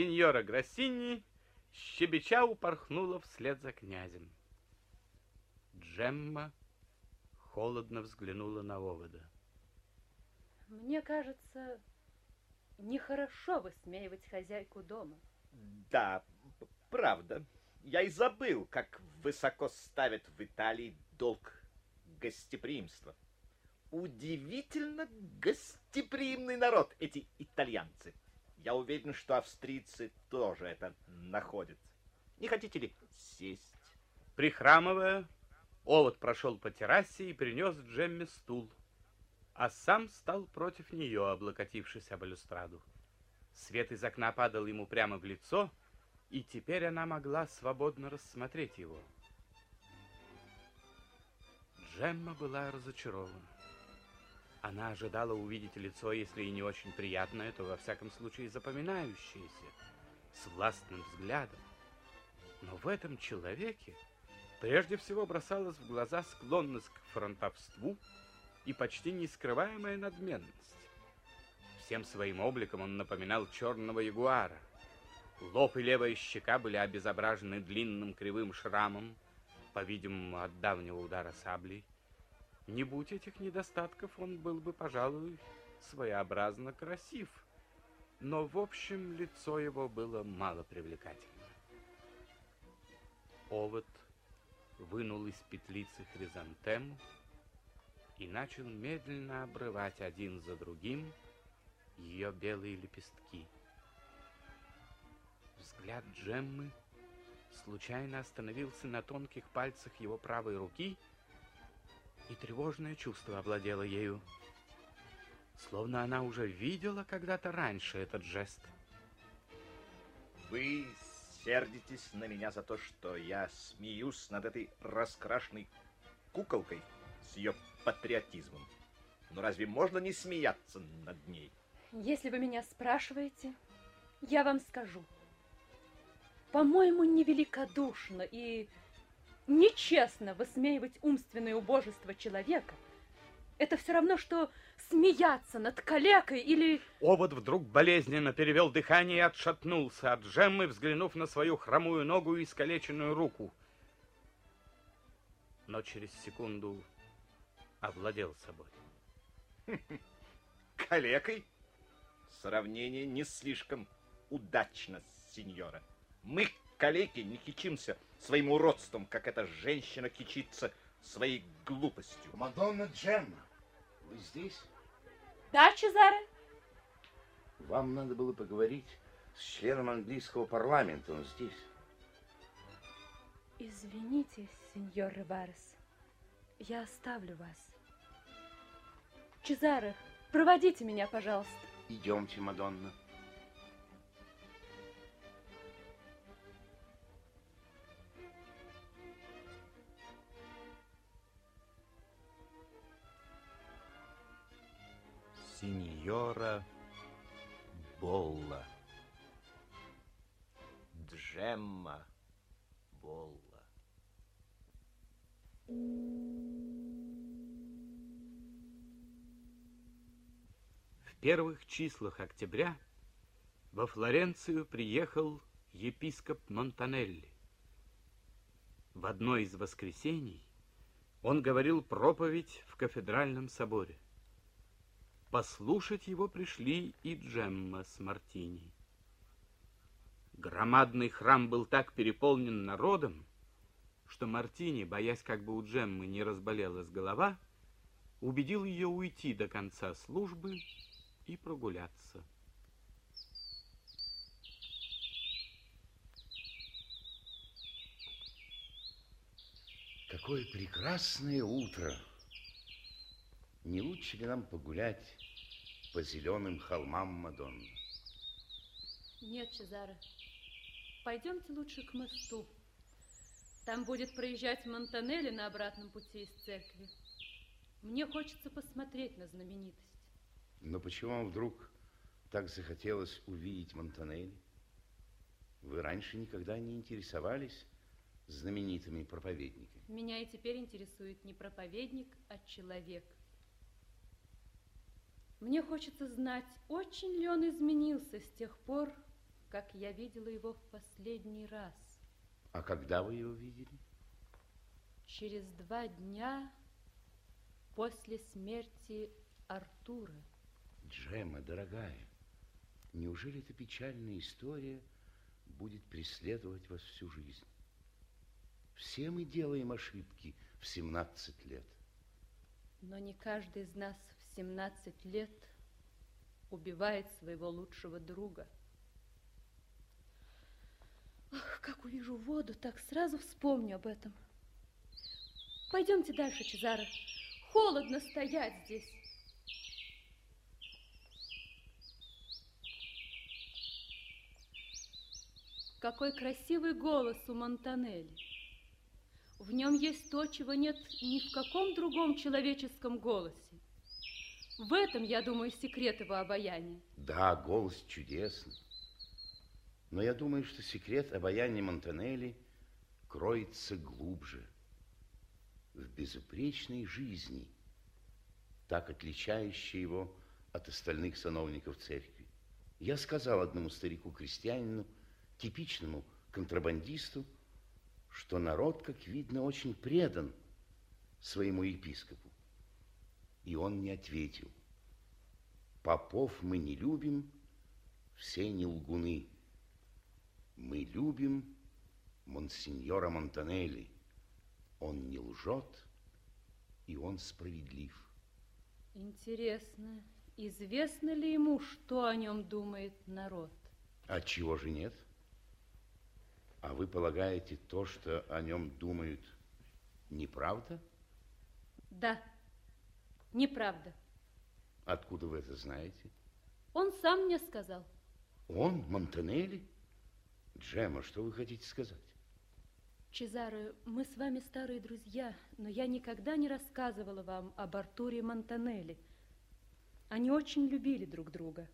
сеньора Гроссини, щебеча упорхнула вслед за князем. Джемма холодно взглянула на овода. Мне кажется, нехорошо высмеивать хозяйку дома. Да, правда. Я и забыл, как высоко ставят в Италии долг гостеприимства. Удивительно гостеприимный народ эти итальянцы. Я уверен, что австрийцы тоже это находят. Не хотите ли сесть? Прихрамывая, Овод прошел по террасе и принес Джемме стул, а сам стал против нее, облокотившись об балюстраду. Свет из окна падал ему прямо в лицо, и теперь она могла свободно рассмотреть его. Джемма была разочарована. Она ожидала увидеть лицо, если и не очень приятное, то во всяком случае запоминающееся, с властным взглядом. Но в этом человеке прежде всего бросалась в глаза склонность к фронтовству и почти нескрываемая надменность. Всем своим обликом он напоминал черного ягуара. Лоб и левая щека были обезображены длинным кривым шрамом, по-видимому, от давнего удара саблей. Не будь этих недостатков, он был бы, пожалуй, своеобразно красив, но, в общем, лицо его было мало привлекательно. Овод вынул из петлицы хризантему и начал медленно обрывать один за другим ее белые лепестки. Взгляд Джеммы случайно остановился на тонких пальцах его правой руки, и тревожное чувство овладело ею. Словно она уже видела когда-то раньше этот жест. Вы сердитесь на меня за то, что я смеюсь над этой раскрашенной куколкой с ее патриотизмом. Но разве можно не смеяться над ней? Если вы меня спрашиваете, я вам скажу. По-моему, невеликодушно и нечестно высмеивать умственное убожество человека. Это все равно, что смеяться над калекой или... Овод вдруг болезненно перевел дыхание и отшатнулся от Джеммы, взглянув на свою хромую ногу и искалеченную руку. Но через секунду овладел собой. Калекой? Сравнение не слишком удачно, сеньора. Мы, калеки, не кичимся своим уродством, как эта женщина кичится своей глупостью. Мадонна Джемма, вы здесь? Да, Чезаре? Вам надо было поговорить с членом английского парламента, он здесь. Извините, сеньор Риварес, я оставлю вас. Чезаре, проводите меня, пожалуйста. Идемте, Мадонна. Сеньора Болла. Джемма Болла. В первых числах октября во Флоренцию приехал епископ Монтанелли. В одно из воскресений он говорил проповедь в кафедральном соборе. Послушать его пришли и Джемма с Мартини. Громадный храм был так переполнен народом, что Мартини, боясь, как бы у Джеммы не разболелась голова, убедил ее уйти до конца службы и прогуляться. Какое прекрасное утро! Не лучше ли нам погулять по зеленым холмам Мадонны? Нет, Чезаре, пойдемте лучше к мосту. Там будет проезжать Монтанелли на обратном пути из церкви. Мне хочется посмотреть на знаменитость. Но почему вам вдруг так захотелось увидеть Монтанелли? Вы раньше никогда не интересовались знаменитыми проповедниками. Меня и теперь интересует не проповедник, а человек. Мне хочется знать, очень ли он изменился с тех пор, как я видела его в последний раз. А когда вы его видели? Через два дня после смерти Артура. Джема, дорогая, неужели эта печальная история будет преследовать вас всю жизнь? Все мы делаем ошибки в 17 лет. Но не каждый из нас в 17 лет убивает своего лучшего друга. Ах, как увижу воду, так сразу вспомню об этом. Пойдемте дальше, Чезаро. Холодно стоять здесь. Какой красивый голос у Монтанелли. В нем есть то, чего нет ни в каком другом человеческом голосе. В этом, я думаю, секрет его обаяния. Да, голос чудесный. Но я думаю, что секрет обаяния Монтанелли кроется глубже. В безупречной жизни, так отличающей его от остальных сановников церкви. Я сказал одному старику-крестьянину, типичному контрабандисту, что народ, как видно, очень предан своему епископу. И он мне ответил, попов мы не любим, все не лгуны. Мы любим монсеньора Монтанелли. Он не лжет, и он справедлив. Интересно, известно ли ему, что о нем думает народ? А чего же нет? А вы полагаете, то, что о нем думают, неправда? Да, неправда. Откуда вы это знаете? Он сам мне сказал. Он, Монтанелли? Джема, что вы хотите сказать? Чезаро, мы с вами старые друзья, но я никогда не рассказывала вам об Артуре Монтанелли. Они очень любили друг друга.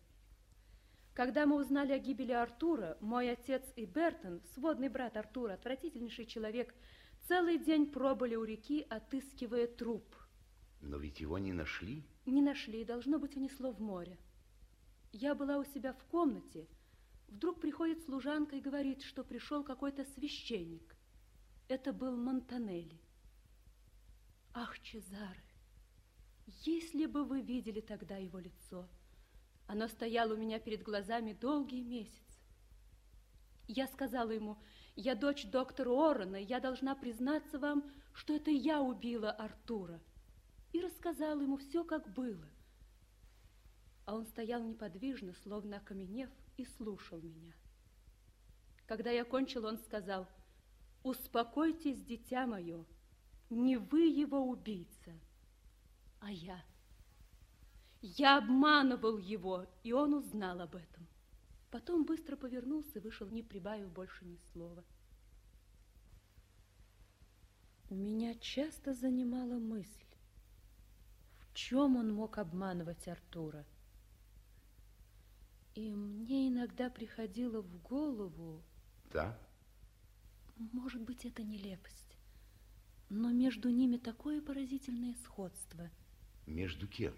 Когда мы узнали о гибели Артура, мой отец и Бертон, сводный брат Артура, отвратительнейший человек, целый день пробыли у реки, отыскивая труп. Но ведь его не нашли. Не нашли, должно быть, унесло в море. Я была у себя в комнате. Вдруг приходит служанка и говорит, что пришел какой-то священник. Это был Монтанелли. Ах, Чезаре, если бы вы видели тогда его лицо. Оно стояло у меня перед глазами долгий месяц. Я сказала ему, я дочь доктора Орона, я должна признаться вам, что это я убила Артура. И рассказала ему все, как было. А он стоял неподвижно, словно окаменев, и слушал меня. Когда я кончила, он сказал, успокойтесь, дитя мое, не вы его убийца, а я. Я обманывал его, и он узнал об этом. Потом быстро повернулся и вышел, не прибавив больше ни слова. Меня часто занимала мысль, чем он мог обманывать Артура. И мне иногда приходило в голову... Да? Может быть, это нелепость, но между ними такое поразительное сходство. Между кем?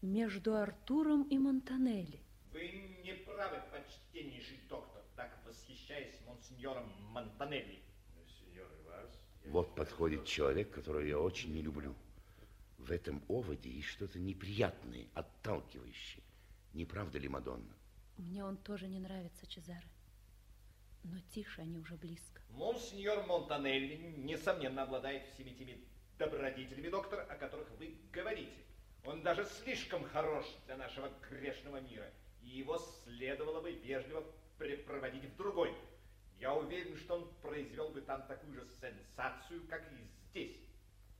Между Артуром и Монтанелли. Вы не правы, почтеннейший доктор, так восхищаясь монсеньором Монтанелли. Вот подходит человек, которого я очень не люблю. В этом оводе есть что-то неприятное, отталкивающее. Не правда ли, Мадонна? Мне он тоже не нравится, Чезаре. Но тише, они уже близко. Монсеньор Монтанелли, несомненно, обладает всеми теми добродетелями, доктор, о которых вы говорите. Он даже слишком хорош для нашего грешного мира, и его следовало бы вежливо препроводить в другой. Я уверен, что он произвел бы там такую же сенсацию, как и здесь.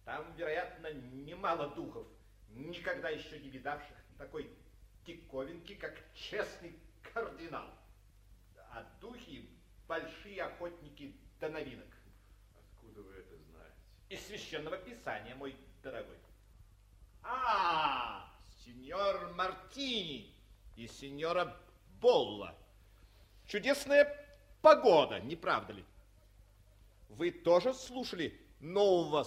Там, вероятно, немало духов, никогда еще не видавших такой диковинки, как честный кардинал. А духи – большие охотники до новинок. Откуда вы это знаете? Из священного писания, мой дорогой. А, сеньор Мартини и сеньора Болла. Чудесная погода, не правда ли? Вы тоже слушали нового